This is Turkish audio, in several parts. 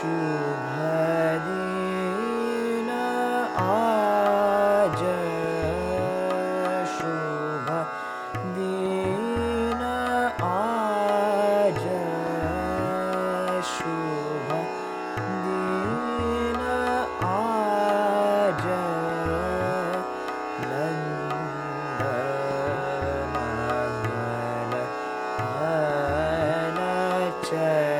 şübhedine ace şübhedine ace şübhedine ace lendemezele hene çek.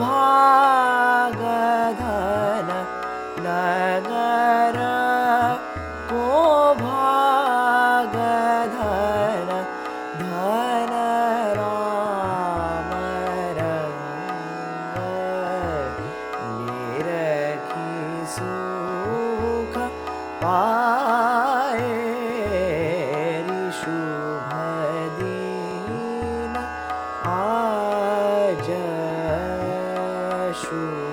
भागधन नगर को भागधन धन सुख पा True.